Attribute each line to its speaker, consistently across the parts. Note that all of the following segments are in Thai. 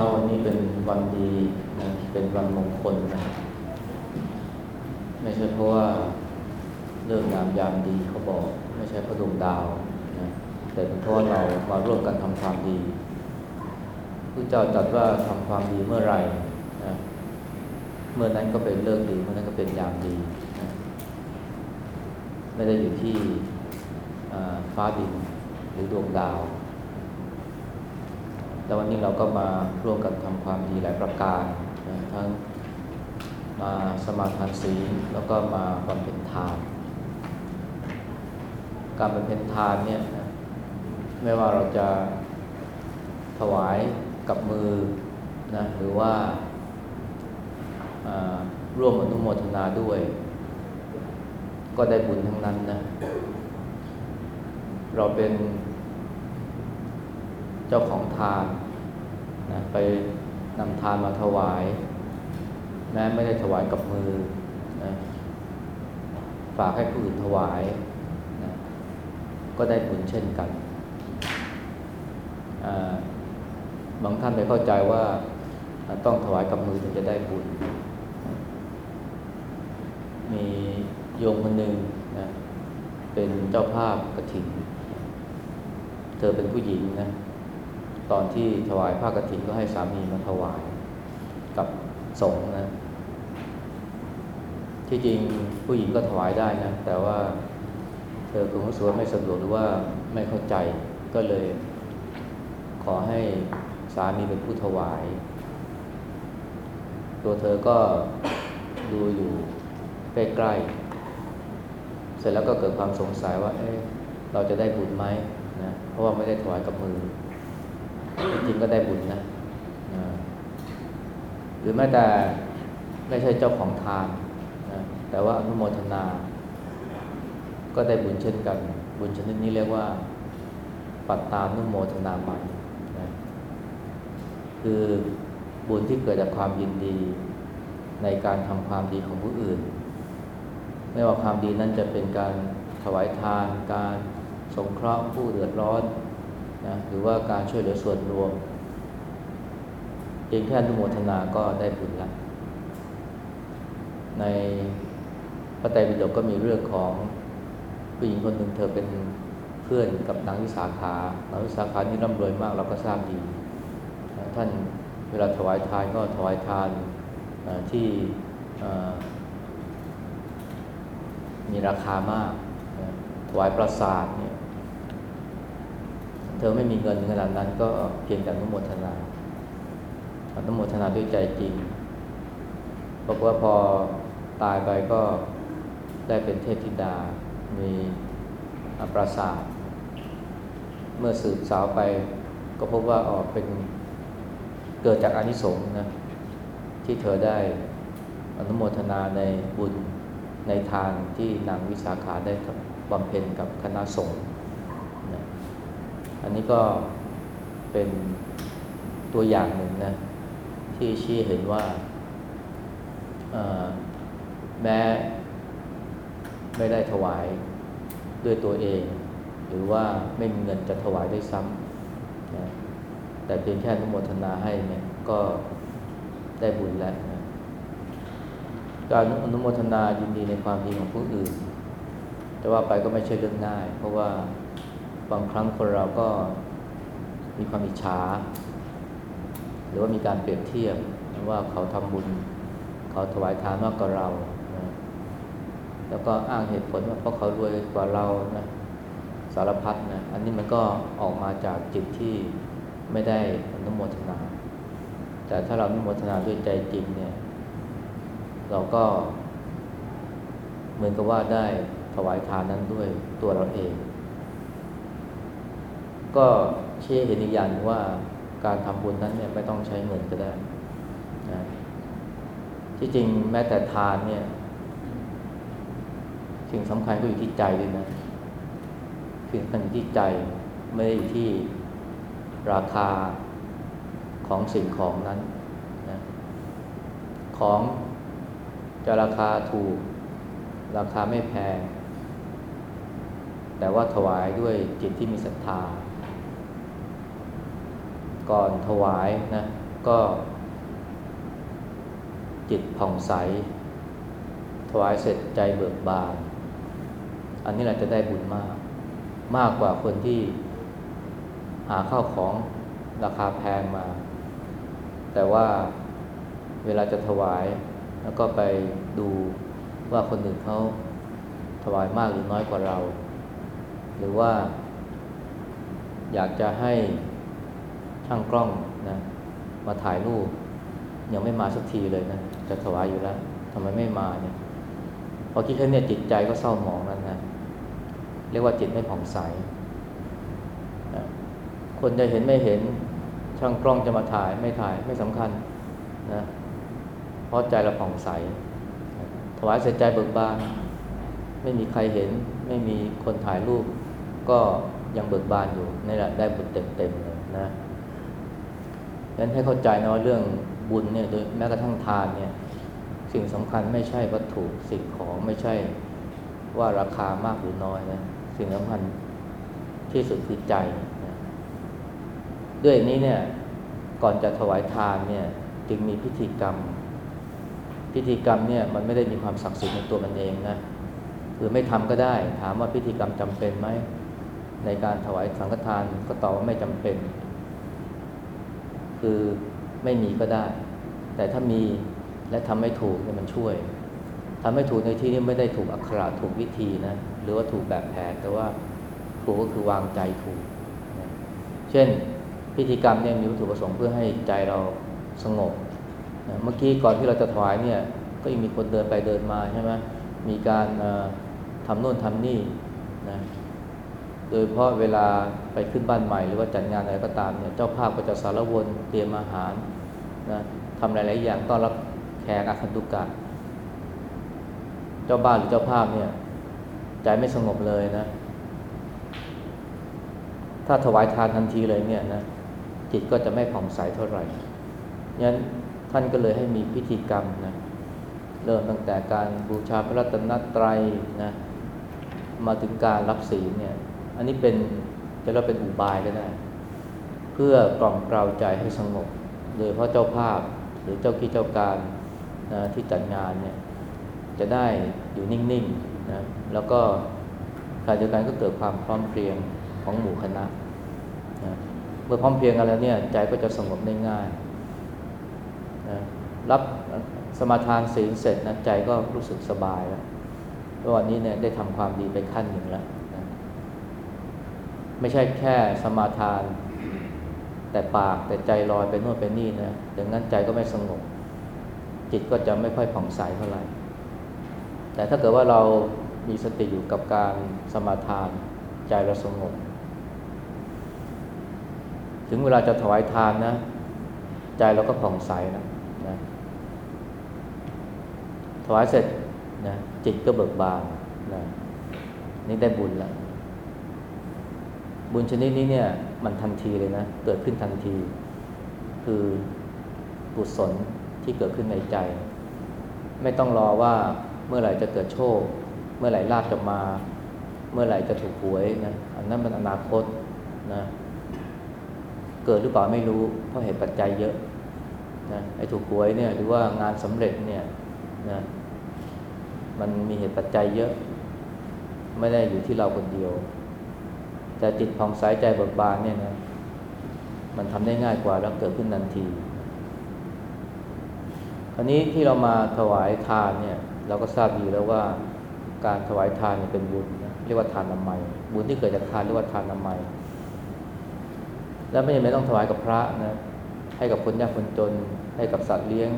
Speaker 1: ช้าวันนี้เป็นวันดีนะเป็นวันมงคลนะไม่ใช่เพราะว่าเรื่องงามยามดีเขาบอก ไม่ใช่เพราะดวงดาวนะแต่เป็นเพราะว่าเรามาร่วมกันทำความดีพระเจ้าตรัสว่าทำความดีเมื่อไหร่นะเมื่อนั้นก็เป็นเรื่องดีเมื่อนั้นก็เป็นยามดีนะไม่ได้อยู่ที่ฟ้าดินหรือดวงดาว เราก็มาร่วมกันทำความดีหลายประการนะทั้งมาสมาทานศีลแล้วก็มาบำเพ็ญทาน การบำเพ็ญทานเนี่ยนะไม่ว่าเราจะถวายกับมือนะหรือว่าอ่าร่วมอนุโมทนาด้วย ก็ได้บุญทั้งนั้นนะ เราเป็นเจ้าของทาน นะไปนำทานมาถวาย แม้ไม่ได้ถวายกับมือนะฝากให้ผู้อื่นถวายนะก็ได้บุญเช่นกันบางท่านไปเข้าใจว่าต้องถวายกับมือถึงจะได้บุญ มีโยมคนหนึ่งนะเป็นเจ้าภาพกระถิ่น เธอเป็นผู้หญิงนะ ตอนที่ถวายผ้ากฐินก็ให้สามีมาถวายกับสงฆ์นะ ที่จริงผู้หญิงก็ถวายได้นะ แต่ว่าเธอคงรู้สึกว่าไม่สะดวกหรือว่าไม่เข้าใจก็เลย ขอให้สามีเป็นผู้ถวาย ตัวเธอก็ดูอยู่ใกล้ๆเสร็จแล้วก็เกิดความสงสัยว่า เอ๊ะเราจะได้บุญไหมนะเพราะว่าไม่ได้ถวายกับมือ จริงก็ได้บุญนะนะหรือแม้แต่ไม่ใช่เจ้าของทานนะแต่ว่าอนุโมทนา ก็ได้บุญเช่นกัน บุญชนิดนี้เรียกว่า ปัตตานุโมทนาใหม่นะคือบุญที่เกิดจากความยินดี ในการทำความดีของผู้อื่น ไม่ว่าความดีนั้นจะเป็นการถวายทาน การสงเคราะห์ผู้เดือดร้อน นะหรือว่าการช่วยเหลือส่วนรวมเพียงแค่อนุโมทนาก็ได้บุญล้วในพระไตรปิฎกก็มีเรื่องของผู้หญิงคนหนึ่งเธอเป็นเพื่อนกับนางวิสาขานางวิสาขานี่ร่ำรวยมากเราก็ทราบดี ท่านเวลาถวายทานก็ถวายทานที่มีราคามาก ถวายปราสาทเนี่ย เธอไม่มีเงินขนาดนั้นก็เพียงแต่อนุโมทนาอนุโมทนาด้วยใจจริงบอกว่าพอตายไปก็ได้เป็นเทพธิดา มีปราสาท เมื่อสืบสาวไปก็พบว่าออกเป็นเกิดจากอนิสงส์นะ ที่เธอได้อนุโมทนาในบุญในทานที่นางวิสาขาได้บำเพ็ญกับคณะสงฆ์ อันนี้ก็เป็นตัวอย่างหนึ่งนะที่ชี้เห็นว่าแม้ไม่ได้ถวายด้วยตัวเอง หรือว่าไม่มีเงินจะถวายด้วยซ้ำนะแต่เพียงแค่นุโมทนาให้เนี่ยก็ได้บุญแล้วนะการอนุโมทนายินดีในความดีของผู้อื่น แต่ว่าไปก็ไม่ใช่เรื่องง่าย เพราะว่า บางครั้งคนเราก็มีความอิจฉา หรือว่ามีการเปรียบเทียบว่าเขาทำบุญ เขาถวายทานมากกว่าเรานะแล้วก็อ้างเหตุผลว่าเพราะเขารวยกว่าเรานะสารพัดนะอันนี้มันก็ออกมาจากจิตที่ไม่ได้อนุโมทนา แต่ถ้าเราอนุโมทนาด้วยใจจริงเนี่ย เราก็เหมือนกับว่าได้ถวายทานนั้นด้วยตัวเราเอง ก็เชื่อเห็นอีกอย่างว่าการทำบุญนั้นเนี่ยไม่ต้องใช้เงินก็ได้นะที่จริงแม้แต่ทานเนี่ยสิ่งสำคัญก็อยู่ที่ใจด้วยนะสิ่งสำคัญอยู่ที่ใจไม่ได้อยู่ที่ราคาของสิ่งของนั้นนะของจะราคาถูก ราคาไม่แพง แต่ว่าถวายด้วยจิตที่มีศรัทธา ก่อนถวายนะก็ จิตผ่องใส ถวายเสร็จใจเบิกบาน อันนี้เราจะได้บุญมาก มากกว่าคนที่หาข้าวของราคาแพงมา แต่ว่าเวลาจะถวาย แล้วก็ไปดูว่าคนอื่นเขาถวายมากหรือน้อยกว่าเรา หรือว่าอยากจะให้ ช่างกล้องนะมาถ่ายรูป ยังไม่มาสักทีเลยนะจะถวายอยู่แล้วทำไมไม่มาเนี่ยพอคิดแค่นี้จิตใจก็เศร้าหมองแล้วนะเรียกว่าจิตไม่ผ่องใสนะคนจะเห็นไม่เห็นช่างกล้องจะมาถ่ายไม่ถ่ายไม่สำคัญนะเพราะใจเราผ่องใส ถวายเสร็จใจเบิกบาน ไม่มีใครเห็น ไม่มีคนถ่ายรูป ก็ยังเบิกบานอยู่นี่แหละได้บุญเต็มๆเลยนะ ดังนั้นให้เข้าใจนะว่าเรื่องบุญเนี่ยโดยแม้กระทั่งทานเนี่ยสิ่งสำคัญไม่ใช่วัตถุสิ่งของไม่ใช่ว่าราคามากหรือน้อยนะสิ่งสำคัญที่สุดคือใจนะด้วยนี้เนี่ยก่อนจะถวายทานเนี่ยจึงมีพิธีกรรม พิธีกรรมเนี่ยมันไม่ได้มีความศักดิ์สิทธิ์ในตัวมันเองนะคือไม่ทำก็ได้ถามว่าพิธีกรรมจำเป็นไหมในการถวายสังฆทานก็ตอบว่าไม่จำเป็น คือไม่มีก็ได้ แต่ถ้ามีและทำไม่ถูกเนี่ยมันช่วยทำไม่ถูกในที่นี้ไม่ได้ถูกอักขระถูกวิธีนะหรือว่าถูกแบบแผนแต่ว่าถูกก็คือวางใจถูกนะเช่นพิธีกรรมเนี่ยมีวัตถุประสงค์เพื่อให้ใจเราสงบนะเมื่อกี้ก่อนที่เราจะถวายเนี่ยก็ยังมีคนเดินไปเดินมาใช่ไหมมีการทำโน่นทำนี่นะ โดยเพราะเวลาไปขึ้นบ้านใหม่ หรือว่าจัดงานอะไรก็ตามเนี่ยเจ้าภาพก็จะสารวนเตรียมอาหารนะทำหลาย ๆ อย่างต้อนรับแขกอาคันตุกะเจ้าบ้านหรือเจ้าภาพเนี่ยใจไม่สงบเลยนะ ถ้าถวายทานทันทีเลยเนี่ยนะจิตก็จะไม่ผ่องใสเท่าไหร่ยั้นท่านก็เลยให้มีพิธีกรรมนะเริ่มตั้งแต่การบูชาพระรัตนตรัยนะมาถึงการรับศีลเนี่ย อันนี้เป็นจะเรียกเป็นอุบายก็ได้ เพื่อกล่อมกล่าวใจให้สงบ โดยเพราะเจ้าภาพหรือเจ้ากี้เจ้าการนะที่จัดงานเนี่ยจะได้อยู่นิ่งๆนะแล้วก็การจัดการก็เกิดความพร้อมเพรียงของหมู่คณะนะเมื่อพร้อมเพรียงกันแล้วเนี่ยใจก็จะสงบได้ง่ายนะรับสมาทานศีลเสร็จนะใจก็รู้สึกสบายแล้ววันนี้เนี่ยได้ทำความดีไปขั้นหนึ่งแล้ว ไม่ใช่แค่สมาทาน แต่ปากแต่ใจลอยไปโน่นไปนี่นะดังนั้นใจก็ไม่สงบ จิตก็จะไม่ค่อยผ่องใสเท่าไหร่แต่ถ้าเกิดว่าเรามีสติอยู่กับการสมาทาน ใจเราสงบถึงเวลาจะถวายทานนะ ใจเราก็ผ่องใสนะนะถวายเสร็จนะจิตก็เบิกบานนะนี่ได้บุญแล้ว บุญชนิดนี้เนี่ยมันทันทีเลยนะ เกิดขึ้นทันที คือกุศลที่เกิดขึ้นในใจ ไม่ต้องรอว่าเมื่อไหร่จะเกิดโชค เมื่อไหร่ลาบจะมา เมื่อไหร่จะถูกหวยนะอันนั้นมันอนาคตนะเกิดหรือเปล่าไม่รู้เพราะเหตุปัจจัยเยอะนะไอ้ถูกหวยเนี่ยหรือว่างานสำเร็จเนี่ยนะมันมีเหตุปัจจัยเยอะ ไม่ได้อยู่ที่เราคนเดียว แต่จิตผ่องใสใจเบิกบานเนี่ยนะมันทำได้ง่ายกว่าแล้วเกิดขึ้นทันที คราวนี้ที่เรามาถวายทานเนี่ย เราก็ทราบดีแล้วว่าการถวายทานเนี่ยเป็นบุญเรียกว่าทานนามัย บุญที่เกิดจากทานเรียกว่าทานนามัย แล้วไม่จำเป็นต้องถวายกับพระนะให้กับคนยากคนจน ให้กับสัตว์เลี้ยง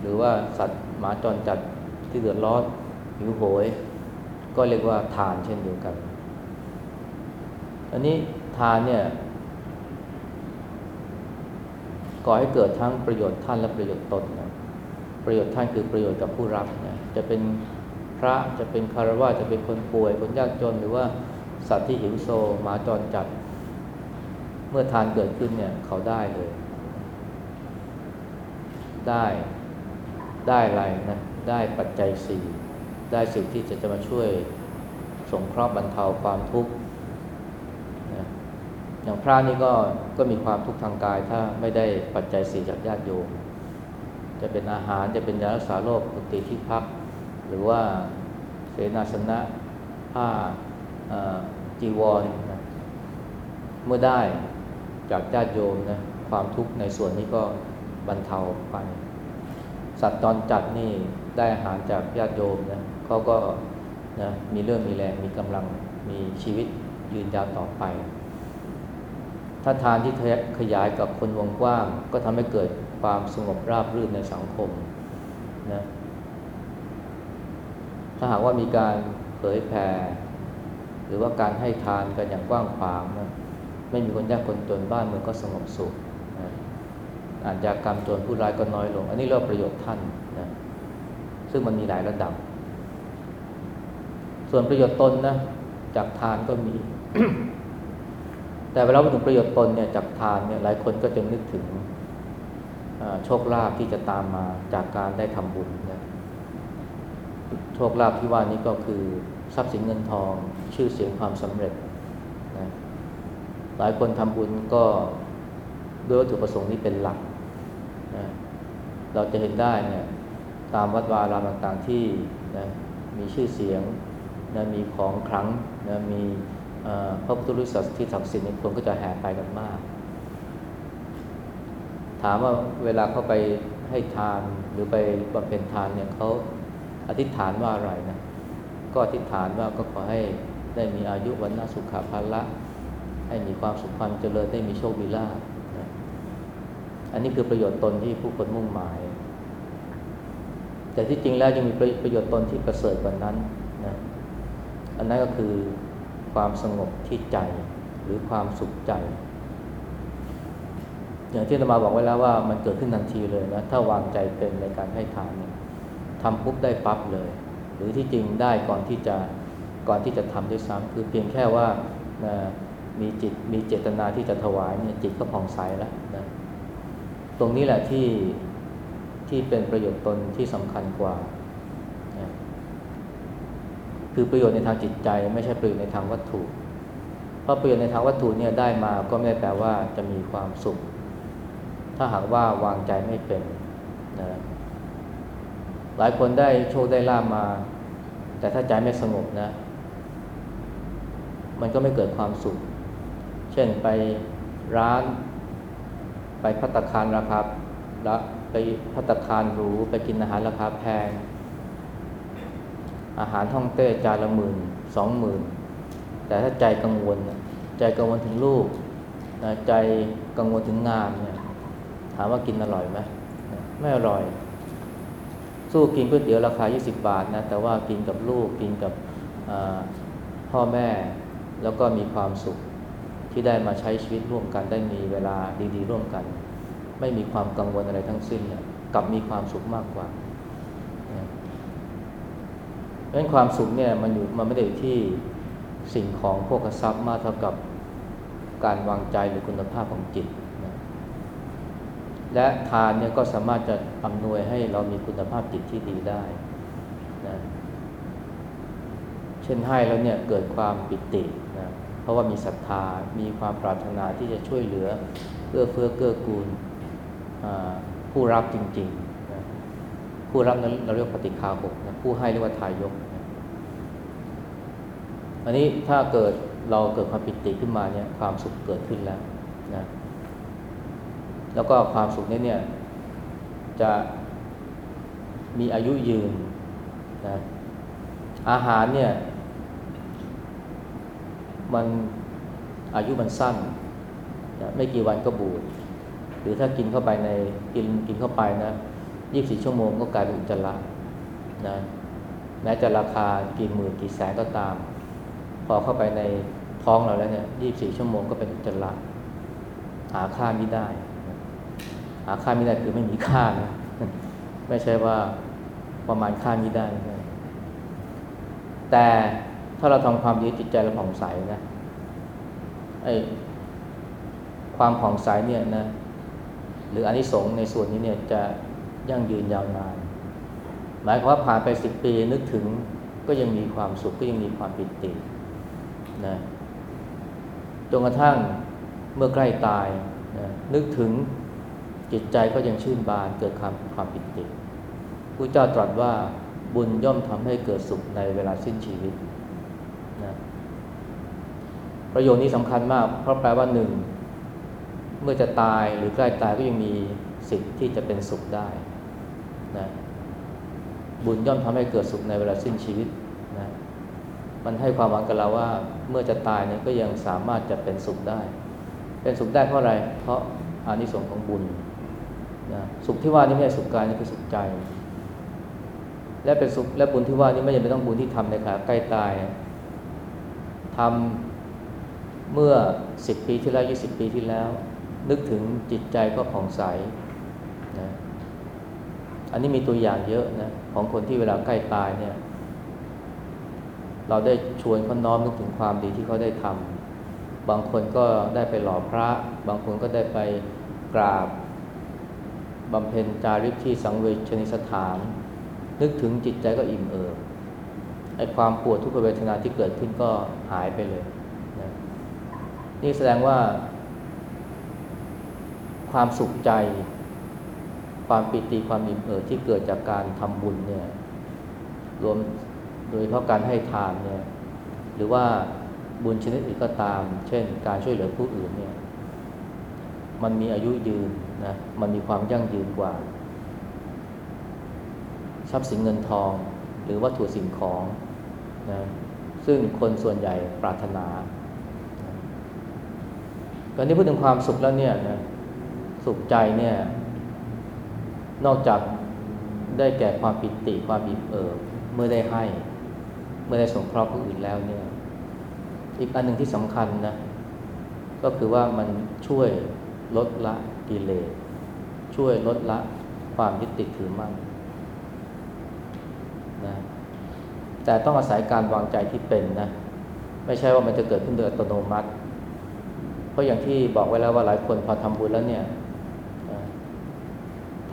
Speaker 1: หรือว่าสัตว์หมาจรจัดที่เดือดร้อนหิวโหย ก็เรียกว่าทานเช่นเดียวกัน อันนี้ทานเนี่ยก่อให้เกิดทั้งประโยชน์ท่านและประโยชน์ตนนะประโยชน์ท่านคือประโยชน์กับผู้รับนะจะเป็นพระจะเป็นคารวะจะเป็นคนป่วยคนยากจนหรือว่าสัตว์ที่หิวโซหมาจรจัด เมื่อทานเกิดขึ้นเนี่ยเขาได้เลย ได้ได้อะไรนะได้ปัจจัยสี่ได้สิ่งที่จะจะมาช่วยสงเคราะห์บรรเทาความทุกข์ อย่างพระนี่ก็ก็มีความทุกข์ทางกาย ถ้าไม่ได้ปัจจัยสี่จากญาติโยม จะเป็นอาหารจะเป็นยารักษาโรคปกติที่พัก หรือว่าเสนาสนะผ้าจีวรนะเมื่อได้จากญาติโยมนะความทุกข์ในส่วนนี้ก็บรรเทาไป สัตว์ตอนจัดนี่ได้อาหารจากญาติโยมนะเขาก็นะมีเรื่องมีแรงมีกำลังมีชีวิตยืนยาวต่อไป ถ้าทานที่ขยายกับคนวงกว้าง ก็ทำให้เกิดความสงบราบรื่นในสังคมนะถ้าหากว่ามีการเผยแผ่หรือว่าการให้ทานกันอย่างกว้างขวางนะไม่มีคนยากคนจนบ้านเมืองก็สงบสุขนะอาชญากรรมจรผู้ร้ายก็น้อยลง อันนี้เรียกประโยชน์ท่านนะซึ่งมันมีหลายระดับ ส่วนประโยชน์ตนนะจากทานก็มี แต่เวลาพูดถึงประโยชน์ตนเนี่ยจากทานเนี่ยหลายคนก็จะนึกถึงโชคลาภที่จะตามมาจากการได้ทำบุญนะโชคลาภที่ว่านี้ก็คือทรัพย์สินเงินทองชื่อเสียงความสำเร็จนะหลายคนทำบุญก็ด้วยวัตถุประสงค์นี้เป็นหลักนะเราจะเห็นได้เนี่ยตามวัดวารามต่างๆที่นะมีชื่อเสียงนะมีของครั้งนะมี พระพุทธรูปศักดิ์ที่ศักดิ์สิทธิ์คนก็จะแห่ไปกันมาก ถามว่าเวลาเขาไปให้ทานหรือไปบำเพ็ญทานเนี่ยเขาอธิษฐานว่าอะไรนะก็อธิษฐานว่าก็ขอให้ได้มีอายุวันนาสุขภาละ ให้มีความสุขความเจริญได้มีโชคมีลาภนะอันนี้คือประโยชน์ตนที่ผู้คนมุ่งหมาย แต่ที่จริงแล้วยังมีประโยชน์ตนที่ประเสริฐกว่านั้นนะอันนั้นก็คือ ความสงบที่ใจ หรือความสุขใจ อย่างที่ธรรมาบอกไว้แล้วว่ามันเกิดขึ้นทันทีเลยนะ ถ้าวางใจเป็นในการให้ทานเนี่ยทำปุ๊บได้ปั๊บเลย หรือที่จริงได้ก่อนที่จะก่อนที่จะทำด้วยซ้ำคือเพียงแค่ว่านะมีจิตมีเจตนาที่จะถวายเนี่ยจิตก็ผ่องใสแล้วนะตรงนี้แหละที่ที่เป็นประโยชน์ตนที่สำคัญกว่า คือประโยชน์ในทางจิตใจ ไม่ใช่ประโยชน์ในทางวัตถุ เพราะประโยชน์ในทางวัตถุเนี่ยได้มาก็ไม่ได้แปลว่าจะมีความสุข ถ้าหากว่าวางใจไม่เป็นนะหลายคนได้โชคได้ลาบมา แต่ถ้าใจไม่สงบนะ มันก็ไม่เกิดความสุข เช่นไปร้าน ไปพัตคารราคาละไปพัตคารหรูไปกินอาหารราคาแพง อาหารท่องเต้จานละหมื่นสองหมื่นแต่ถ้าใจกังวล ใจกังวลถึงลูกใจกังวลถึงงานเนี่ยถามว่ากินอร่อยไหมไม่อร่อย สู้กินก๋วยเตี๋ยวราคา 20 บาทนะแต่ว่ากินกับลูกกินกับพ่อแม่แล้วก็มีความสุขที่ได้มาใช้ชีวิตร่วมกันได้มีเวลาดีๆ ร่วมกัน ไม่มีความกังวลอะไรทั้งสิ้นเนี่ยกลับมีความสุขมากกว่า เพราะฉะนั้นความสุขเนี่ยมันอยู่มันไม่ได้อยู่ที่สิ่งของพวกทรัพย์มากเท่ากับการวางใจหรือคุณภาพของจิตและทานเนี่ยก็สามารถจะอำนวยให้เรามีคุณภาพจิตที่ดีได้นะเช่นให้แล้วเนี่ยเกิดความปิตินะเพราะว่ามีศรัทธา มีความปรารถนาที่จะช่วยเหลือเพื่อเพื่อเกื้อกูลผู้รับจริงๆนะผู้รับนั้นเราเรียกปฏิคาหกนะ ผู้ให้เรียกว่าทายก อันนี้ถ้าเกิดเราเกิดความปิติขึ้นมาเนี่ยความสุขเกิดขึ้นแล้วนะแล้วก็ความสุขนี้เนี่ยจะมีอายุยืนนะอาหารเนี่ยมันอายุมันสั้นนะไม่กี่วันก็บูด หรือถ้ากินเข้าไปในกินกินเข้าไปนะยี่สิบชั่วโมงก็กลายเป็นอุจจาระ นะแม้จะราคากี่หมื่นกี่แสนก็ตาม พอเข้าไปในท้องเราแล้วเนี่ยยี่บสี่ชั่วโมงก็เป็นอุจจาระหาค่าไม่ได้ หาค่าไม่ได้คือไม่มีค่านะไม่ใช่ว่าประมาณค่าไม่ได้นะแต่ถ้าเราทำความดีจิตใจเราผ่องใสนะไอ้ความผ่องใสเนี่ยนะหรืออานิสงส์ในส่วนนี้เนี่ยจะยั่งยืนยาวนาน หมายความว่าผ่านไปสิบปีนึกถึงก็ยังมีความสุขก็ยังมีความปิตินะจนกระทั่งเมื่อใกล้ตายนะนึกถึงจิตใจก็ยังชื่นบานเกิดความความปิติพระเจ้าตรัสว่าบุญย่อมทำให้เกิดสุขในเวลาสิ้นชีวิตนะประโยคนี้สำคัญมาก เพราะแปลว่าหนึ่งเมื่อจะตายหรือใกล้ตายก็ยังมีสิทธิ์ที่จะเป็นสุขได้นะ บุญย่อมทำให้เกิดสุขในเวลาสิ้นชีวิตนะมันให้ความหวังกับเราว่าเมื่อจะตายเนี่ยก็ยังสามารถจะเป็นสุขได้ เป็นสุขได้เพราะอะไร เพราะอานิสงส์ของบุญนะสุขที่ว่านี่ไม่ใช่สุขกายนี่คือสุขใจ และเป็นสุขและบุญที่ว่านี่ไม่จำเป็นต้องบุญที่ทำในขณะใกล้ตายทำเมื่อสิบปีที่แล้วยี่สิบปีที่แล้ว นึกถึงจิตใจก็ผ่องใส อันนี้มีตัวอย่างเยอะนะของคนที่เวลาใกล้ตายเนี่ย เราได้ชวนเขาน้อมนึกถึงความดีที่เขาได้ทำบางคนก็ได้ไปหล่อพระ บางคนก็ได้ไปกราบบำเพ็ญจาริกที่สังเวชนิสถาน นึกถึงจิตใจก็อิ่มเอิบไอความปวดทุกขเวทนาที่เกิดขึ้นก็หายไปเลยนะนี่แสดงว่า ความสุขใจ ความปิติความอิ่มเอิบที่เกิดจากการทำบุญเนี่ยรวมโดยเฉพาะการให้ทานเนี่ยหรือว่าบุญชนิดอื่นก็ตาม เช่น การช่วยเหลือผู้อื่นเนี่ยมันมีอายุยืนนะมันมีความยั่งยืนกว่า ทรัพย์สินเงินทอง หรือวัตถุสิ่งของนะซึ่งคนส่วนใหญ่ปรารถนาตอนนี้พูดถึงความสุขแล้วเนี่ยนะสุขใจเนี่ย นอกจากได้แก่ความปิติความอิ่มเอิบเมื่อได้ให้ เมื่อได้สงเคราะห์ผู้อื่นแล้วเนี่ย อีกอันหนึ่งที่สำคัญนะ ก็คือว่ามันช่วยลดละกิเลสช่วยลดละความยึดติดถือมั่นนะแต่ต้องอาศัยการวางใจที่เป็นนะ ไม่ใช่ว่ามันจะเกิดขึ้นโดยอัตโนมัติ เพราะอย่างที่บอกไว้แล้วว่าหลายคนพอทำบุญแล้วเนี่ย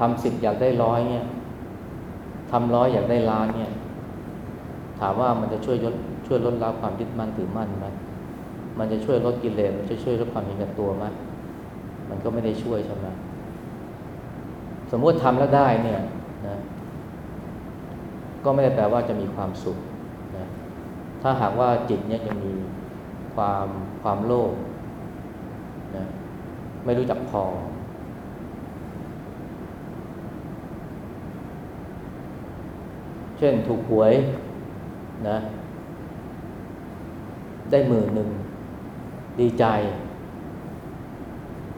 Speaker 1: ทำสิบอยากได้ร้อยเนี่ยทำร้อยอยากได้ล้านเนี่ย ถามว่ามันจะช่วยช่วยลดละความยึดมั่นถือมั่นไหมมันจะช่วยลดกิเลสมันจะช่วยลดความเห็นแก่ตัวไหมมันก็ไม่ได้ช่วยใช่ไหมสมมติทำแล้วได้เนี่ยนะก็ไม่ได้แปลว่าจะมีความสุขนะถ้าหากว่าจิตเนี่ยยังมีความความโลภนะไม่รู้จักพอ เช่นถูกหวยนะ ได้หมื่นหนึ่ง ดีใจ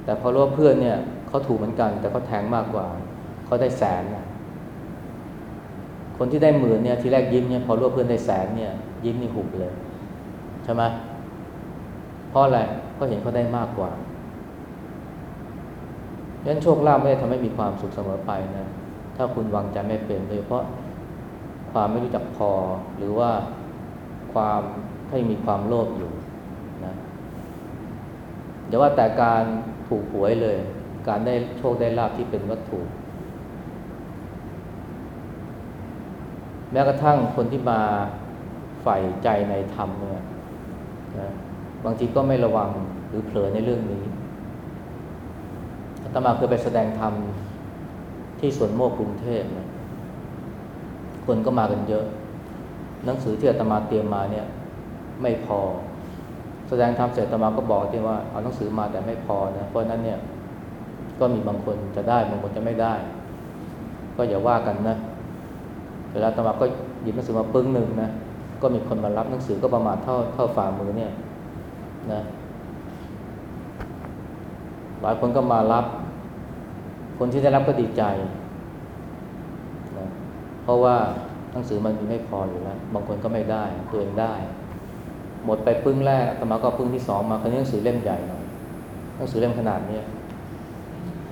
Speaker 1: แต่พอรู้ว่าเพื่อนเนี่ยเขาถูกเหมือนกัน แต่เขาแทงมากกว่า เขาได้แสนนะคนที่ได้หมื่นเนี่ยทีแรกยิ้มเนี่ยพอรู้ว่าเพื่อนได้แสนเนี่ย ยิ้มนี่หุบเลย ใช่ไหมเพราะอะไรก็เห็นเขาได้มากกว่าดันั้นโชคลาภไม่ได้ทำให้มีความสุขเสมอไปนะ ถ้าคุณวางใจไม่เป็นโดยเฉพาะ ความไม่รู้จักพอ หรือว่าความถ้ามีความโลภอยู่นะเดี๋ยวว่าแต่การถูกหวยเลย การได้โชคได้ลาภที่เป็นวัตถุ แม้กระทั่งคนที่มาใฝ่ใจในธรรมเนี่ยนะบางทีก็ไม่ระวังหรือเผลอในเรื่องนี้อาตมาเคยไปแสดงธรรมที่สวนโมกกรุงเทพนะ คนก็มากันเยอะ หนังสือที่อาตมาเตรียมมาเนี่ยไม่พอ แสดงธรรมเสร็จอาตมาก็บอกที่ว่าเอาหนังสือมาแต่ไม่พอนะเพราะนั้นเนี่ยก็มีบางคนจะได้บางคนจะไม่ได้ ก็อย่าว่ากันนะเวลาอาตมาก็หยิบหนังสือมาปึ้งหนึ่งนะก็มีคนมารับหนังสือก็ประมาณเท่าเท่าฝ่ามือเนี่ยนะหลายคนก็มารับ คนที่ได้รับก็ดีใจ เพราะว่าหนังสือมันมีไม่พออยู่แล้ว บางคนก็ไม่ได้ ตัวเองได้ หมดไปปึ้งแรกอาตมาก็ปึ้งที่สองมาคราวนี้หนังสือเล่มใหญ่หน่อยหนังสือเล่มขนาดนี้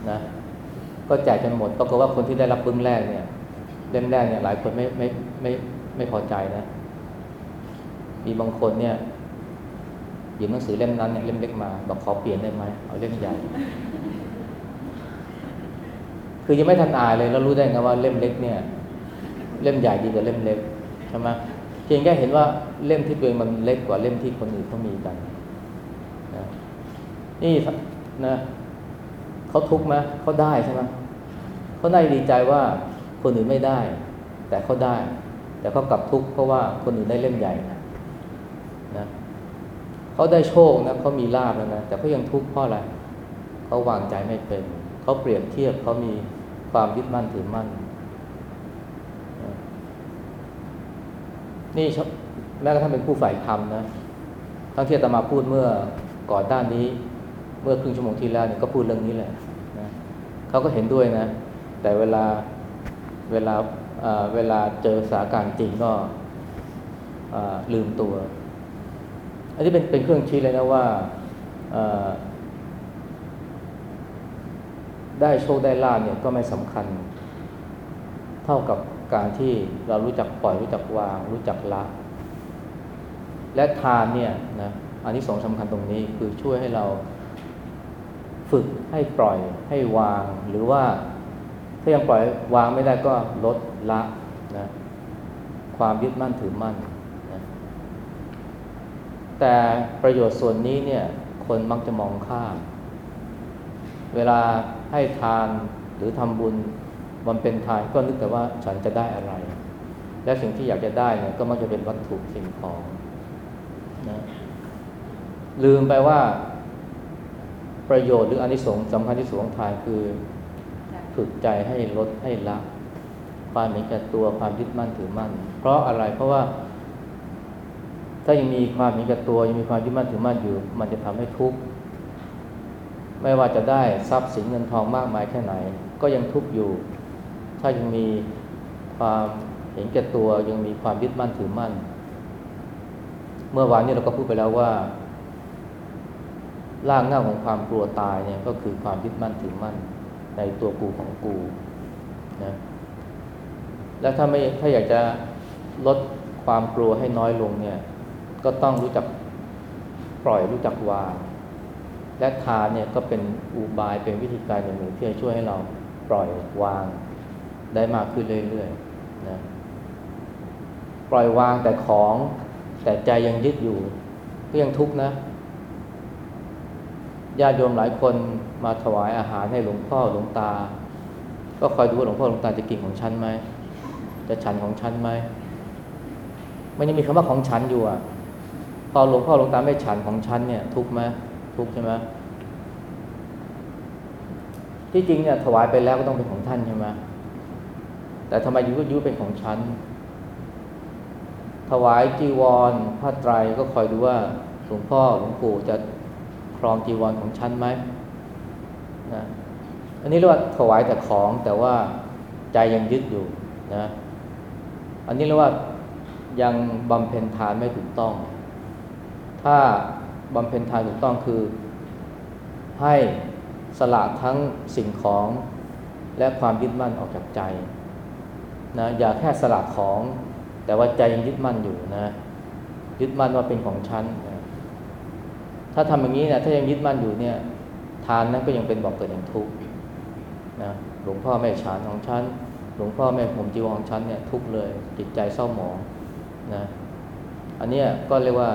Speaker 1: นะ ก็แจกจนหมด ปรากฏว่าคนที่ได้รับปึ้งแรกเนี่ย เล่มแรกเนี่ยหลายคนไม่ไม่ไม่ไม่พอใจนะ มีบางคนเนี่ยหยิบหนังสือเล่มนั้นเนี่ยเล่มเล็กมา บอกขอเปลี่ยนได้ไหมเอาเล่มใหญ่ คือยังไม่ทันอ่านเลยแล้วรู้ได้ไงว่าเล่มเล็กเนี่ย เล่มใหญ่ดีกว่าเล่มเล็กใช่ไหมเพียงแค่เห็นว่าเล่มที่ตัวเองมันเล็กกว่าเล่มที่คนอื่นเขามีกันนะนี่นะเขาทุกข์ไหมเขาได้ใช่ไหมเขาได้ดีใจว่าคนอื่นไม่ได้ แต่เขาได้ แต่เขากลับทุกข์เพราะว่าคนอื่นได้เล่มใหญ่นะนะเขาได้โชคนะเขามีลาบแล้วนะแต่เขายังทุกข์เพราะอะไรเขาวางใจไม่เป็นเขาเปรียบเทียบเขามีความยึดมั่นถือมั่น นี่แม้กระทั่งเป็นผู้ฝ่ายธรรมนะทั้งที่อาตมาพูดเมื่อก่อนด้านนี้ เมื่อครึ่งชั่วโมงที่แล้วเนี่ยก็พูดเรื่องนี้แหละนะเขาก็เห็นด้วยนะ แต่เวลาเวลาเวลาเจอสถานการณ์จริงก็ลืมตัว อันนี้เป็นเป็นเครื่องชี้เลยนะว่าได้โชคได้ลาบเนี่ยก็ไม่สำคัญ เท่ากับ การที่เรารู้จักปล่อยรู้จักวาง รู้จักละ และทานเนี่ยนะอันนี้สองสำคัญตรงนี้คือช่วยให้เราฝึกให้ปล่อยให้วาง หรือว่าถ้ายังปล่อยวางไม่ได้ก็ลดละนะความยึดมั่นถือมั่นนะแต่ประโยชน์ส่วนนี้เนี่ยคนมักจะมองข้าม เวลาให้ทานหรือทำบุญ มันเป็นทานก็นึกแต่ว่าฉันจะได้อะไร และสิ่งที่อยากจะได้เนี่ยก็มักจะเป็นวัตถุสิ่งของนะลืมไปว่าประโยชน์หรืออนิสงส์สำคัญที่สุดของทานคือฝึกใจให้ลดให้ละ ความเห็นแก่ตัวความยึดมั่นถือมั่น เพราะอะไรเพราะว่า ถ้ายังมีความเห็นแก่ตัวยังมีความยึดมั่นถือมั่นอยู่ มันจะทำให้ทุกข์ไม่ว่าจะได้ทรัพย์สินเงินทองมากมายแค่ไหน ก็ยังทุกข์อยู่ ถ้ายังมีความเห็นแก่ตัวยังมีความยึดมั่นถือมั่น เมื่อวานนี้เราก็พูดไปแล้วว่าล่างเงาของความกลัวตายเนี่ยก็คือความยึดมั่นถือมั่นในตัวกูของกูนะแล้วถ้าไม่ถ้าอยากจะลดความกลัวให้น้อยลงเนี่ย ก็ต้องรู้จักปล่อยรู้จักวาง และทานเนี่ยก็เป็นอุบายเป็นวิธีการอย่างหนึ่งที่จะช่วยให้เราปล่อยวาง ได้มากขึ้นเรื่อยๆนะปล่อยวางแต่ของแต่ใจยังยึดอยู่ ก็ยังทุกข์นะญาติโยมหลายคนมาถวายอาหารให้หลวงพ่อหลวงตา ก็คอยดูว่าหลวงพ่อหลวงตาจะกินของฉันไหมจะฉันของฉันไหมมันยังมีคำว่าของฉันอยู่อะพอหลวงพ่อหลวงตาไม่ฉันของฉันเนี่ย ทุกข์ไหมทุกข์ใช่ไหมที่จริงเนี่ยถวายไปแล้วก็ต้องเป็นของท่านใช่ไหม แต่ทำไมยุก็ยุเป็นของฉัน ถวายจีวรผ้าไตรก็คอยดูว่าหลวงพ่อหลวงปู่จะครองจีวรของฉันไหมนะอันนี้เรียกว่าถวายแต่ของแต่ว่าใจยังยึดอยู่นะอันนี้เรียกว่ายังบำเพ็ญทานไม่ถูกต้อง ถ้าบำเพ็ญทานถูกต้องคือ ให้สละทั้งสิ่งของและความยึดมั่นออกจากใจ นะอย่าแค่สละของ แต่ว่าใจยังยึดมั่นอยู่นะ ยึดมั่นว่าเป็นของฉันนะถ้าทำอย่างนี้นะถ้ายังยึดมั่นอยู่เนี่ย ทานนั้นก็ยังเป็นบอกเกิดแห่งทุกข์นะหลวงพ่อแม่ฉานของฉันหลวงพ่อแม่ผมจีวรของฉันเนี่ยทุกข์เลยจิตใจเศร้าหมองนะอันนี้ก็เรียกว่า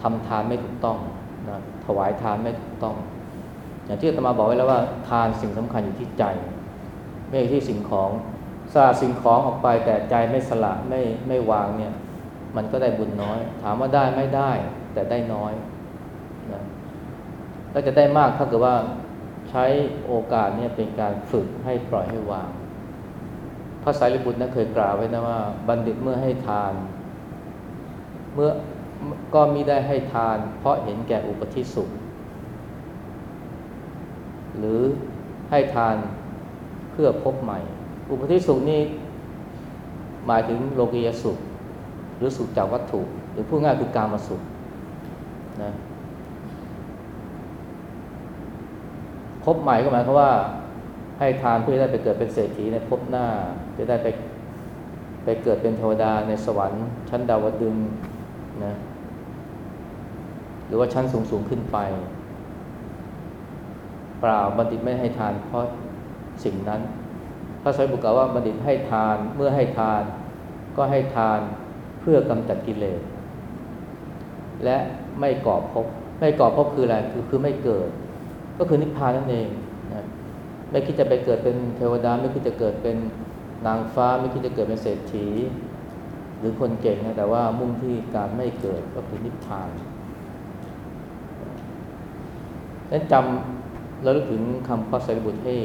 Speaker 1: ทำทานไม่ถูกต้องนะถวายทานไม่ถูกต้อง อย่างที่อาตมาบอกไว้แล้วว่า ทานสิ่งสำคัญอยู่ที่ใจ ไม่ที่สิ่งของสละสิ่งของออกไปแต่ใจไม่สละไม่ไม่วางเนี่ย มันก็ได้บุญน้อย ถามว่าได้ไม่ได้ แต่ได้น้อยนะแล้วจะได้มากถ้าเกิดว่าใช้โอกาสเนี่ยเป็นการฝึกให้ปล่อยให้วางพระสารีบุตรนะเคยกล่าวไว้นะว่า บัณฑิตเมื่อให้ทาน เมื่อก็มิได้ให้ทาน เพราะเห็นแก่อุปธิสุข หรือให้ทาน เพื่อพบใหม่ อุปธิสุขนี่หมายถึงโลกียสุข หรือสุขจากวัตถุ หรือพูดง่ายคือการมาสุขนะพบใหม่ก็หมายความว่าให้ทานเพื่อได้ไปเกิดเป็นเศรษฐีในพบหน้าจะได้ไปไปเกิดเป็นเทวดาในสวรรค์ ชั้นดาวดึงนะหรือว่าชั้นสูงสูงขึ้นไป เปล่าบัณฑิตไม่ให้ทานเพราะ สิ่งนั้น พระไตรปิฎกกล่าวว่าบัณฑิตให้ทานเมื่อให้ทาน ก็ให้ทานเพื่อกำจัดกิเลสและไม่ก่อภพไม่ก่อภพคืออะไรคือคือไม่เกิด ก็คือนิพพานนั่นเองนะไม่คิดจะไปเกิดเป็นเทวดา ไม่คิดจะเกิดเป็นนางฟ้า ไม่คิดจะเกิดเป็นเศรษฐี หรือคนเก่งนะแต่ว่ามุ่งที่การไม่เกิดก็คือนิพพานนั้นจำแล้วถึงคำพระไตรปิฎกให้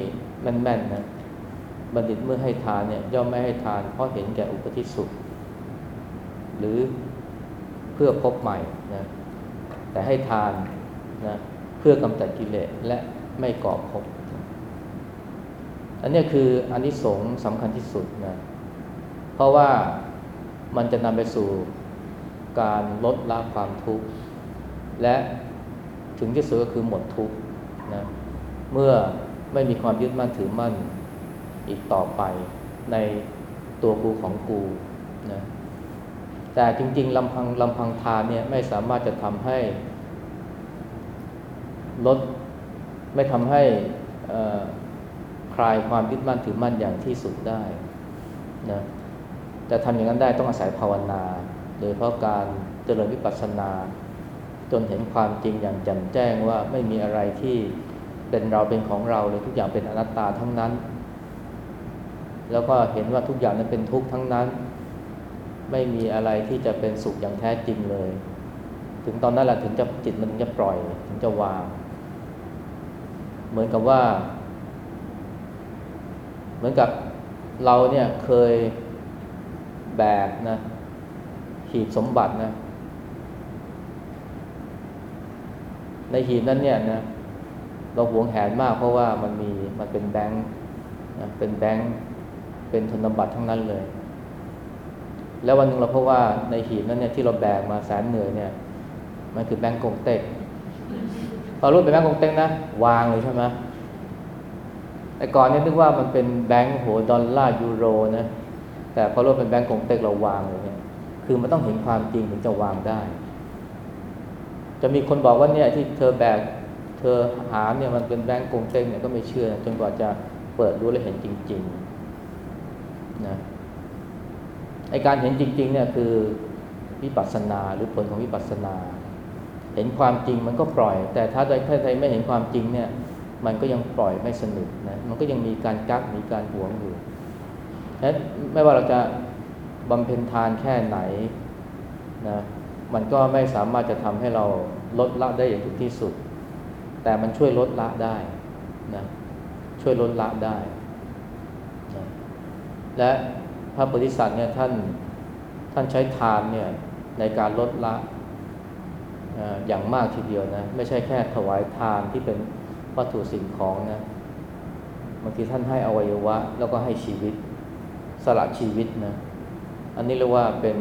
Speaker 1: แม่นๆนะบัณฑิตเมื่อให้ทานเนี่ยย่อมไม่ให้ทาน เพราะเห็นแก่อุปทิสุข หรือเพื่อพบใหม่นะแต่ให้ทานนะเพื่อกำจัดกิเลสและไม่ก่อภพอันนี้คืออันนี้สงส์สำคัญที่สุดนะเพราะว่ามันจะนำไปสู่การลดละความทุกข์ และถึงที่สุดก็คือหมดทุกข์นะเมื่อ ไม่มีความยึดมั่นถือมั่นอีกต่อไปในตัวกูของกูนะแต่จริง ๆลำพังลำพังทานเนี่ยไม่สามารถจะทำให้ลดไม่ทำให้คลายความยึดมั่นถือมั่นอย่างที่สุดได้นะจะทำอย่างนั้นได้ต้องอาศัยภาวนา โดยเพราะการเจริญวิปัสสนา จนเห็นความจริงอย่างแจ่มแจ้งว่าไม่มีอะไรที่ เป็นเราเป็นของเราเลยทุกอย่างเป็นอนัตตาทั้งนั้น แล้วก็เห็นว่าทุกอย่างนั้นเป็นทุกข์ทั้งนั้น ไม่มีอะไรที่จะเป็นสุขอย่างแท้จริงเลย ถึงตอนนั้นแหละถึงจะจิตมันจะปล่อย ถึงจะวาง เหมือนกับว่า เหมือนกับเราเนี่ยเคยแบกนะหีบสมบัตินะ ในหีบนั้นเนี่ยนะ เราหวงแหนมากเพราะว่ามันมีมันเป็นแบงค์นะเป็นแบงค์เป็นธนบัตรทั้งนั้นเลย แล้ววันหนึ่งเราเพบว่าในหีบนั้นเนี่ยที่เราแบกมาแสนเหนื่อยเนี่ย มันคือแบงค์กงเต็กพอรู้เป็นแบงค์กงเต็กนะวางเลยใช่ไหมแต่ก่อนเนี่ยนึกว่ามันเป็นแบงค์โหดอลลาร์ยูโรนะแต่พอรู้เป็นแบงค์กงเต็กเราวางเลยเนี่ยคือมันต้องเห็นความจริงถึงจะวางได้ จะมีคนบอกว่าเนี่ยที่เธอแบก เธอหาเนี่ยมันเป็นแบงก์กงเต็กเนี่ยก็ไม่เชื่อจนกว่าจะเปิดดูและเห็นจริงๆนะไอการเห็นจริงๆเนี่ยคือวิปัสสนาหรือผลของวิปัสสนา เห็นความจริงมันก็ปล่อย แต่ถ้าใดถ้าใดไม่เห็นความจริงเนี่ยมันก็ยังปล่อยไม่สนุกนะมันก็ยังมีการกักมีการหวงอยู่นั้นไม่ว่าเราจะบำเพ็ญทานแค่ไหนนะมันก็ไม่สามารถจะทำให้เราลดละได้อย่างถึงที่สุด แต่มันช่วยลดละได้นะช่วยลดละได้นะและพระโพธิสัตว์เนี่ยท่านท่านใช้ทานเนี่ยในการลดละอย่างมากทีเดียวนะไม่ใช่แค่ถวายทานที่เป็นวัตถุสิ่งของนะบางทีท่านให้อวัยวะ แล้วก็ให้ชีวิตสละชีวิตนะอันนี้เรียกว่าเป็น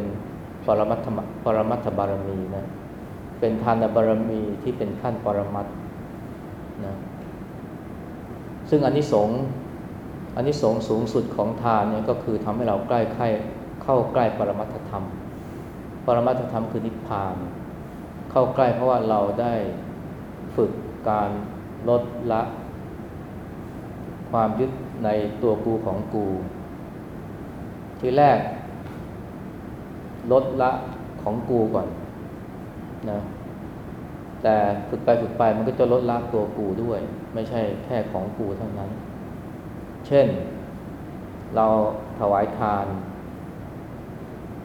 Speaker 1: ปรมัตถปรมัตถบารมีนะเป็นทานบารมีที่เป็นขั้นปรมัต นะซึ่งอันนี้สงอันนี้สงสูงสุดของทานเนี่ยก็คือทำให้เราใกล้ใกล้เข้าใกล้ปรมัตถธรรม ปรมัตถธรรมคือนิพพาน เข้าใกล้เพราะว่าเราได้ฝึกการลดละ ความยึดในตัวกูของกู ทีแรก ลดละของกูก่อนนะ แต่ฝึกไปฝึกไปมันก็จะลดละตัวกูด้วย ไม่ใช่แค่ของกูเท่านั้น เช่น เราถวายทาน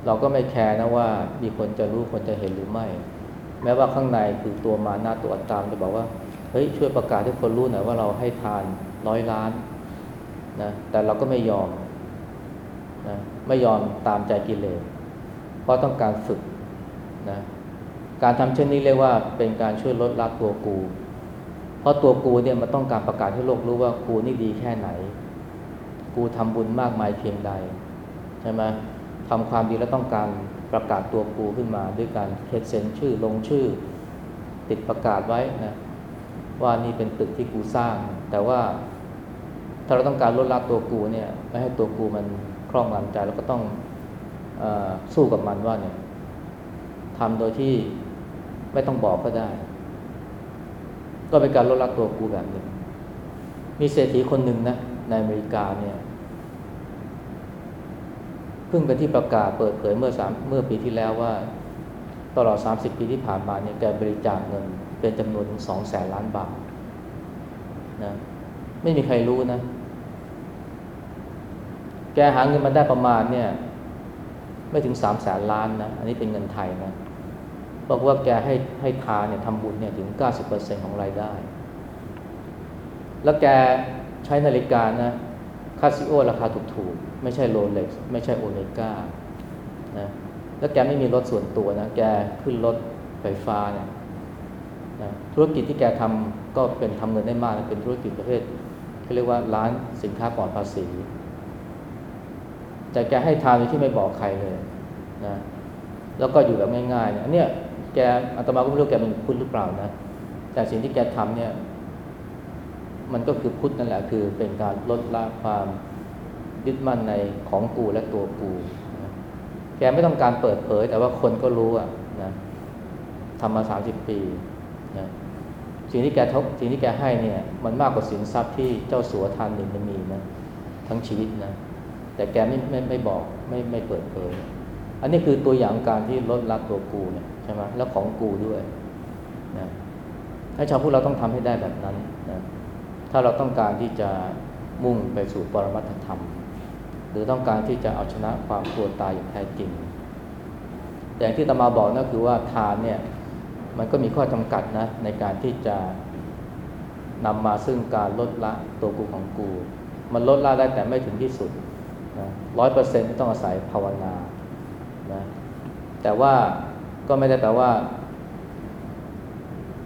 Speaker 1: เราก็ไม่แคร์นะว่ามีคนจะรู้คนจะเห็นหรือไม่ แม้ว่าข้างในคือตัวมาหน้าตัวอัตตามจะบอกว่าเฮ้ยช่วยประกาศให้คนรู้หน่อยว่าเราให้ทานร้อยล้านนะแต่เราก็ไม่ยอมนะไม่ยอมตามใจกิเลสเพราะต้องการฝึกนะ การทำเช่นนี้เรียกว่าเป็นการช่วยลดละตัวกู เพราะตัวกูเนี่ยมันต้องการประกาศให้โลกรู้ว่ากูนี่ดีแค่ไหน กูทำบุญมากมายเพียงใดใช่ไหมทำความดีแล้วต้องการประกาศตัวกูขึ้นมา ด้วยการเขียนเซ็นชื่อลงชื่อ ติดประกาศไว้นะว่านี่เป็นตึกที่กูสร้าง แต่ว่าถ้าเราต้องการลดละตัวกูเนี่ยไม่ให้ตัวกูมันครอบงำใจเราก็ต้องสู้กับมันว่าเนี่ย ทำโดยที่ไม่ต้องบอกก็ได้ ก็เป็นการลดละตัวกูแบบหนึ่ง มีเศรษฐีคนหนึ่งนะในอเมริกาเนี่ยเพิ่งเป็นที่ประกาศเปิดเผยเมื่อสามเมื่อปีที่แล้วว่า ตลอด 30 ปีที่ผ่านมาเนี่ยแกบริจาคเงินเป็นจำนวนถึงสองแสนล้านบาทนะไม่มีใครรู้นะ แกหาเงินมาได้ประมาณเนี่ย ไม่ถึงสามแสนล้านนะ อันนี้เป็นเงินไทยนะ บอกว่าแกให้ให้ทานเนี่ยทำบุญเนี่ยถึงเก้าสิบเปอร์เซ็นของรายได้ แล้วแกใช้นาฬิกานะคาซิโอราคาถูกๆ ไม่ใช่โรเล็กซ์ไม่ใช่โอเมก้านะแล้วแกไม่มีรถส่วนตัวนะ แกขึ้นรถไฟฟ้าเนี่ยนะธุรกิจที่แกทำก็เป็นทำเงินได้มากนะเป็นธุรกิจประเภทเขาเรียกว่าร้านสินค้าปลอดภาษี แต่แกให้ทานโดยที่ไม่บอกใครเลยนะแล้วก็อยู่แบบง่ายๆเนี่ยอันเนี้ย แกอาตมาก็ไม่รู้แกเป็นพุทธหรือเปล่านะ แต่สิ่งที่แกทำเนี่ย มันก็คือพุทธนั่นแหละ คือเป็นการลดละความยึดมั่นในของกูและตัวกู แกไม่ต้องการเปิดเผย แต่ว่าคนก็รู้อะนะทำมาสามสิบปีนะสิ่งที่แกทบสิ่งที่แกให้เนี่ย มันมากกว่าสินทรัพย์ที่เจ้าสัวทานหนึ่งมันมีนะทั้งชีวิตนะ แต่แกไม่ไม่ไม่บอกไม่ไม่เปิดเผย อันนี้คือตัวอย่างการที่ลดละตัวกูเนี่ยใช่ไหมแล้วของกูด้วยนะให้ชาวพุทธเราต้องทำให้ได้แบบนั้นนะถ้าเราต้องการที่จะมุ่งไปสู่ปรมัตถธรรม หรือต้องการที่จะเอาชนะความกลัวตายอย่างแท้จริง แต่อย่างที่ตมาบอกนะคือว่าทานเนี่ยมันก็มีข้อจำกัดนะในการที่จะนำมาซึ่งการลดละตัวกูของกู มันลดละได้แต่ไม่ถึงที่สุดร้อยเปอร์เซ็นต์ต้องอาศัยภาวนา นะแต่ว่าก็ไม่ได้แปลว่า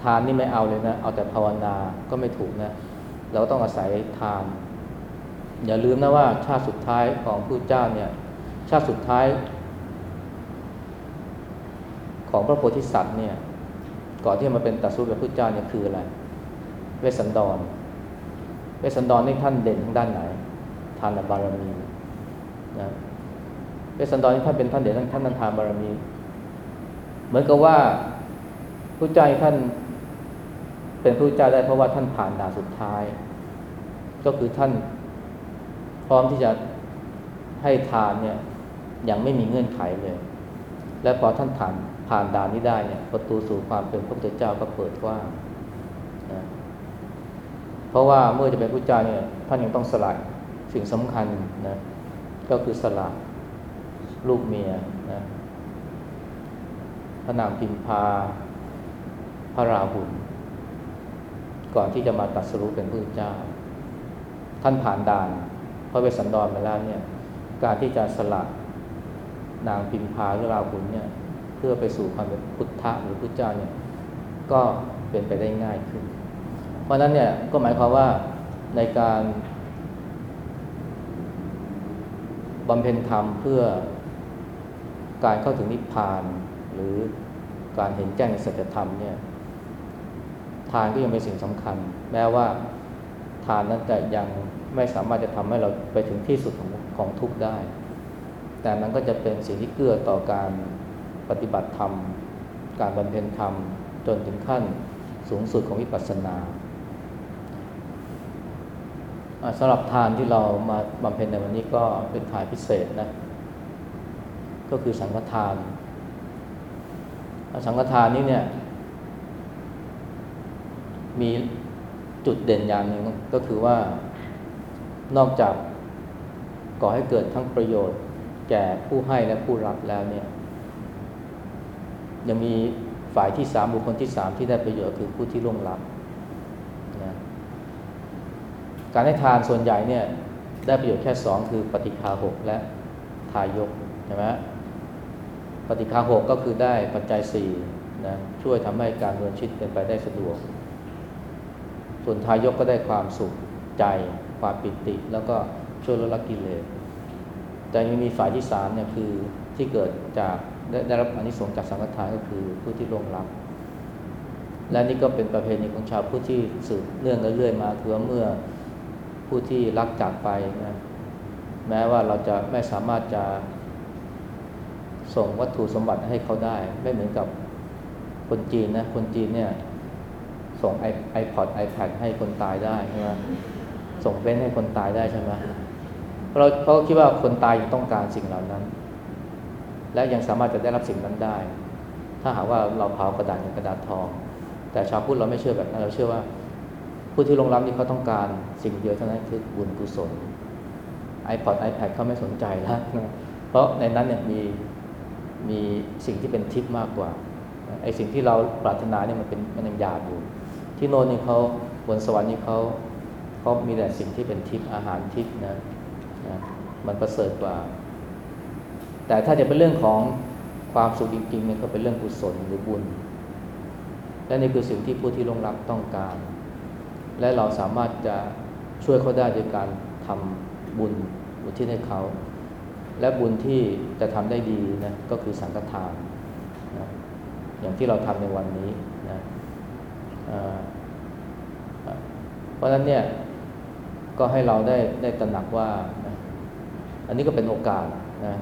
Speaker 1: ทานนี่ไม่เอาเลยนะ เอาแต่ภาวนาก็ไม่ถูกนะ เราต้องอาศัยทาน อย่าลืมนะว่า ชาติสุดท้ายของผู้เจ้าเนี่ย ชาติสุดท้าย ของพระโพธิสัตว์เนี่ย ก่อนที่มาเป็นตัสุเป็นผู้เจ้าเนี่ยคืออะไร เวสสันดร เวสสันดรนี่ท่านเด่นทางด้านไหน ทานบารมีนะ เวสสันดรนี่ท่านเป็นท่านเด่นท่านท่านทานบารมี เหมือนกับว่าผู้ใจท่านเป็นผู้เจ้าได้เพราะว่าท่านผ่านด่านสุดท้าย ก็คือท่านพร้อมที่จะให้ทานเนี่ยอย่างไม่มีเงื่อนไขเลย และพอท่านผ่านผ่านด่านนี้ได้เนี่ยประตูสู่ความเป็นพระพุทธเจ้าก็เปิดกว้างนะเพราะว่าเมื่อจะเป็นผู้เจ้าเนี่ยท่านยังต้องสละสิ่งสำคัญนะก็คือสละ ลูกเมียนะพระนางพิมพา พระราหุลก่อนที่จะมาตัดสรุปเป็นพระเจ้า ท่านผ่านด่าน พระเวสสันดรมาแล้วเนี่ย การที่จะสละนางพิมพาหรือราหุลเนี่ย เพื่อไปสู่ความเป็นพุทธะหรือพุทธเจ้าเนี่ย ก็เป็นไปได้ง่ายขึ้น เพราะนั้นเนี่ยก็หมายความว่าในการบำเพ็ญธรรมเพื่อ การเข้าถึงนิพพาน หรือการเห็นแจ้งในสัจธรรมเนี่ยทานก็ยังเป็นสิ่งสำคัญ แม้ว่าทานนั้นจะยังไม่สามารถจะทำให้เราไปถึงที่สุดของของทุกข์ได้ แต่มันก็จะเป็นสิ่งที่เกื้อต่อการปฏิบัติธรรม การบำเพ็ญธรรม จนถึงขั้นสูงสุดของวิปัสสนาสำหรับทานที่เรามาบำเพ็ญในวันนี้ก็เป็นทานพิเศษนะ ก็คือสังฆทาน สังฆทานนี้เนี่ย มีจุดเด่นอย่างหนึ่งก็คือว่านอกจากก่อให้เกิดทั้งประโยชน์ แก่ผู้ให้และผู้รับแล้วเนี่ย ยังมีฝ่ายที่สามบุคคลที่สามที่ได้ประโยชน์คือผู้ที่ร่วงรับนะการให้ทานส่วนใหญ่เนี่ยได้ประโยชน์แค่สองคือปฏิคาหกและทายกใช่ไหม ปฏิคาหกก็คือได้ปัจจัยสี่นะช่วยทำให้การเงินชิดเป็นไปได้สะดวก ส่วนทายกก็ได้ความสุขใจ ความปิติ แล้วก็ช่วยลดละกิเลสแต่ยังมีฝ่ายที่สามเนี่ยคือที่เกิดจากได้ได้รับอนิสงส์จากสังฆทานก็คือผู้ที่ร่วงรับ และนี่ก็เป็นประเพณีของชาวผู้ที่สืบเนื่องกันเรื่อยมาคือเมื่อผู้ที่รักจากไปนะแม้ว่าเราจะไม่สามารถจะ ส่งวัตถุสมบัติให้เขาได้ ไม่เหมือนกับคนจีนนะ คนจีนเนี่ยส่งไอพอดไอแพดให้คนตายได้ใช่ไหมส่งเบนซ์ให้คนตายได้ใช่ไหมเราเราเขาคิดว่าคนตายยังต้องการสิ่งเหล่านั้น และยังสามารถจะได้รับสิ่งนั้นได้ ถ้าหากว่าเราเผากระดาษเงินกระดาษทอง แต่ชาวพุทธเราไม่เชื่อแบบนั้นเราเชื่อว่า ผู้ที่ลงรับนี่เขาต้องการสิ่งเดียวเท่านั้นคือบุญกุศล iPod iPad เขาไม่สนใจแล้วเพราะในนั้นเนี่ยมี มีสิ่งที่เป็นทิพย์มากกว่าไอ้สิ่งที่เราปรารถนาเนี่ยมันเป็นมันยังหยาบอยู่ ที่โน่นนี่เขาบนสวรรค์นี่เขาเขามีแต่สิ่งที่เป็นทิพย์อาหารทิพย์นะนะมันประเสริฐกว่า แต่ถ้าจะเป็นเรื่องของความสุขจริงๆเนี่ยก็เป็นเรื่องกุศลหรือบุญ และนี่คือสิ่งที่ผู้ที่ลงรับต้องการ และเราสามารถจะช่วยเขาได้โดยการทำบุญอุทิศให้เขา และบุญที่จะทำได้ดีนะก็คือสังฆทานนะอย่างที่เราทำในวันนี้นะเพราะฉะนั้นเนี่ยก็ให้เราได้ได้ตระหนักว่านะอันนี้ก็เป็นโอกาสนะ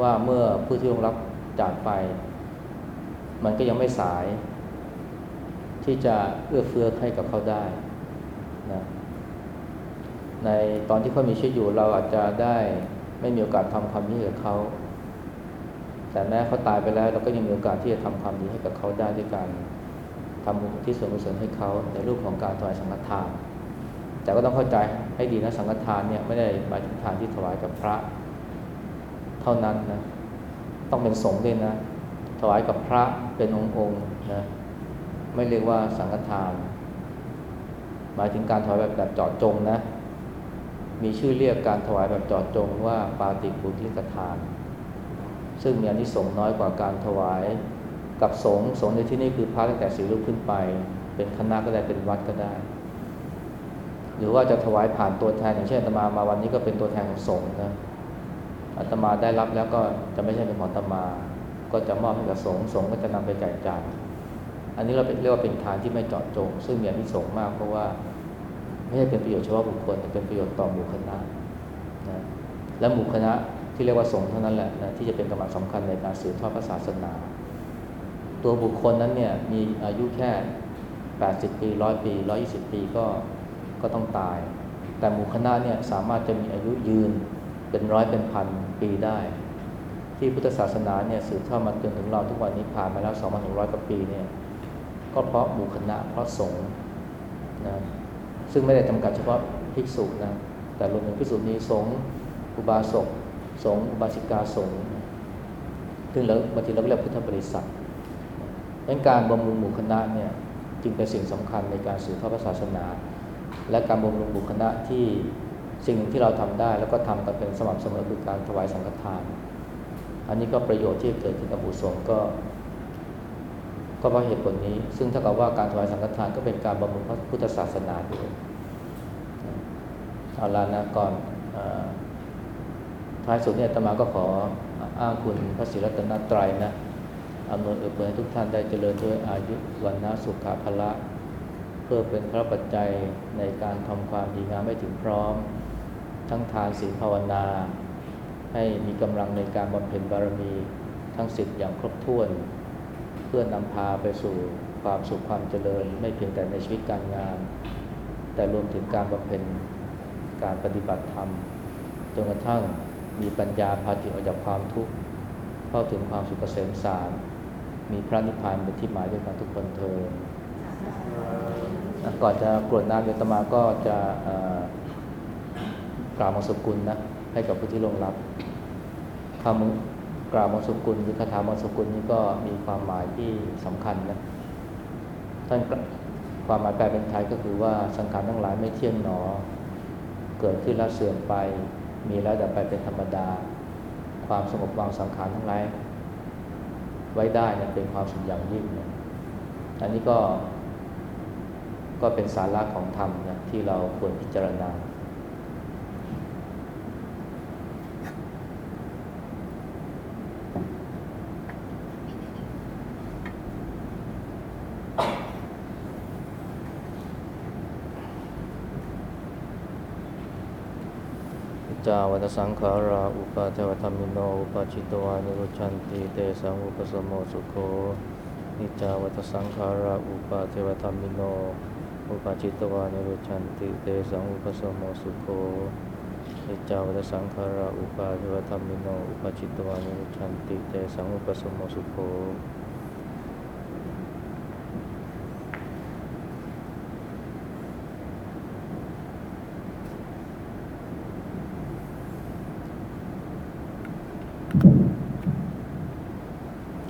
Speaker 1: ว่าเมื่อผู้ที่ลงรับจากไป มันก็ยังไม่สาย ที่จะเอื้อเฟื้อให้กับเขาได้นะในตอนที่เขามีชีวิตอยู่เราอาจจะได้ ไม่มีโอกาสทำความดีกับเขา แต่แม้เขาตายไปแล้วเราก็ยังมีโอกาสที่จะทำความดีให้กับเขาได้ด้วยการทำที่ส่วนกุศลให้เขาในรูปของการถวายสังฆทาน แต่ก็ต้องเข้าใจให้ดีนะสังฆทานเนี่ยไม่ได้หมายถึงทานที่ถวายกับพระ เท่านั้นนะต้องเป็นสงฆ์ด้วยนะ ถวายกับพระเป็นองค์องค์นะไม่เรียกว่าสังฆทาน หมายถึงการถวายแบบแบบเจาะจงนะ มีชื่อเรียกการถวายแบบจาะจงว่าปาติปุริกทาน ซึ่งมีอนิสงส์น้อยกว่าการถวายกับสงฆ์สงฆ์ในที่นี้คือพระตั้งแต่สี่รูปขึ้นไป เป็นคณะก็ได้เป็นวัดก็ได้ หรือว่าจะถวายผ่านตัวแทนอย่างเช่นอาตมามาวันนี้ก็เป็นตัวแทนของสงฆ์นะอาตมาได้รับแล้วก็จะไม่ใช่เป็นของอาตมา ก็จะมอบให้กับสงฆ์สงฆ์ก็จะนำไปแจกจ่ายอันนี้เราเรียกว่าเป็นทานที่ไม่เจาะจง ซึ่งมีอนิสงส์มากเพราะว่า ไม่ใช่เป็นประโยชน์เฉพาะบุคคลแต่เป็นประโยชน์ต่อหมู่คณะนะและหมู่คณะที่เรียกว่าสงฆ์เท่านั้นแหละนะที่จะเป็นกำลังสำคัญในการสืบทอดพระศาสนา ตัวบุคคลนั้นเนี่ยมีอายุแค่ 80 ปีร้อยปี 120 ปีก็ก็ต้องตาย แต่หมู่คณะเนี่ยสามารถจะมีอายุยืนเป็นร้อยเป็นพันปีได้ ที่พุทธศาสนาเนี่ยสืบทอดมาจนถึงเราทุกวันนี้ผ่านมาแล้ว 2,100 กว่าปีเนี่ยก็เพราะหมู่คณะเพราะสงฆ์นะ ซึ่งไม่ได้จำกัดเฉพาะภิกษุนะแต่รวมถึงภิกษุนี้สงฆ์อุบาสกสงฆ์อุบาสิกาสงฆ์ซึ่งแล้วบางทีเราเรียกพุทธบริษัทดังการบำรุงหมู่คณะเนี่ยจึงเป็นสิ่งสำคัญในการสืบทอดศาสนา และการบำรุงหมู่คณะที่สิ่งที่เราทำได้ แล้วก็ทำกันเป็นสม่ำเสมอคือการถวายสังฆทาน อันนี้ก็ประโยชน์ที่เกิดขึ้นกับบุสงก็ ก็เพราะเหตุผลนี้ ซึ่งถ้ากับว่าการถวายสังฆทานก็เป็นการบำรุงพระพุทธศาสนาด้วยเอาละนะก่อนอท้ายสุดเนี่ยตมาก็ขออ้างคุณพระศิรัตนตรัยนะอำนวยเอื้อเฟื้อให้ทุกท่านได้เจริญด้วยอายุวันนะสุขภละ เพื่อเป็นพระปัจจัยในการทำความดีงามให้ถึงพร้อม ทั้งทานศีลภาวนา ให้มีกำลังในการบำเพ็ญบารมีทั้งสิทธิ์อย่างครบถ้วน เพื่อนำพาไปสู่ความสุขความเจริญ ไม่เพียงแต่ในชีวิตการงาน แต่รวมถึงการบำเพ็ญการปฏิบัติธรรมจนกระทั่งมีปัญญาพาจิตออกจากความทุกข์เข้าถึงความสุขเกษมสารมีพระนิพพานเป็นที่หมายด้วยกันทุกคนเธอก่อนจะกรวดน้ำเดตมาก็จะกล่าวมงสกุลนะให้กับผู้ที่ลงรับคำ กล่าวมงสกุลหรือคาถามงสกุลนี้ก็มีความหมายที่สำคัญนะท่านความหมายแปลเป็นไทยก็คือว่าสังขารทั้งหลายไม่เที่ยงหนอ เกิดขึ้นแล้วเสื่อมไป มีแล้วแต่ไปเป็นธรรมดา ความสงบวางสังขารทั้งหลายไว้ได้เนี่ยเป็นความสุขอย่างยิ่งนะอันนี้ก็ ก็เป็นสาระของธรรมนะที่เราควรพิจารณา จาวั ตสังขารา อุปาเทวธรรมิโน อุปาจิตวานิรุชันติ เตสังอุปสมโมสุโค นิจาวัตสังขารา อุปาเทวธรรมิโน อุปาจิตวานิรุชันติ เตสังอุปสมโมสุโค นิจาวัตสังขารา อุปาเทวธรรมิโน อุปาจิตวานิรุชันติ เตสังอุปสมโมสุโค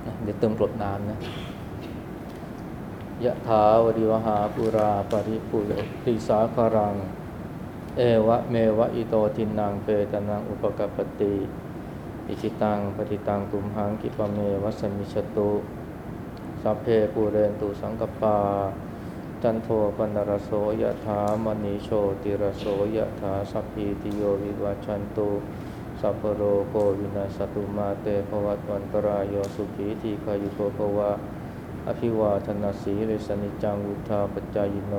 Speaker 1: อะเดี๋ยวเติมกรดน้ำนะ ยะถาวริวหาปุราปริปุเรติสาคารัง เอวะเมวะอิโตทินังเปตนังอุปกปปติ อิชิตังปฏิตังตุมหังกิปะเมวัสมิชตุสัพเพปูเรนตุสังกปา จันโทปนรโสยะถามณีโชติรโสยะถาสัพพีติโยวิวัชันตุสัพโรโควินาสตุมาเตภวัตวันตรายโยสุขีทีขายุโกภวะ อภิวาทนาสีเลสนิจังวุธาปจายโน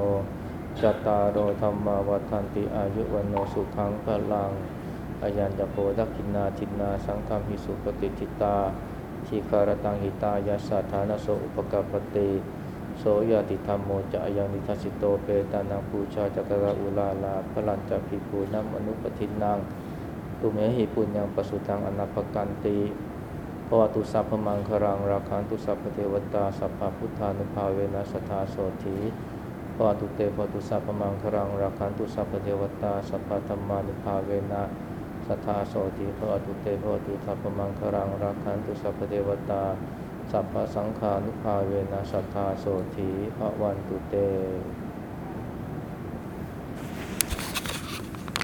Speaker 1: จตารโอธรรมาวัฏันติอายุวันโนสุขังพลังอายัญจโพดักขินาทินาสังฆมิสุปฏิทิตาทีคารตังหิตายาสัทธานโสอุปกปปติโสยติธรรมโมจะอายังนิทัสิโตเปตานังปูชาจักระอุลาลาพลันจะพิปูนัมอนุปทินังตุเมหิปุญญังปสุตังอนาปกันติ ภวตุสัพพมังครังราคันตุสัพพเทวตาสัพพะพุทธานุภาเวนัสทธาโสธีภวตุเตภวตุสัพพมังครังราคันตุสัพพเทวตาสัพพะธรรมานุภาเวนะสัทธาโสธีภวตุเตภวตุสัพพมังครังราคันตุสัพพเทวตาสัพพะสังฆานุภาเวนะสัทธาโสธีภวันตุเต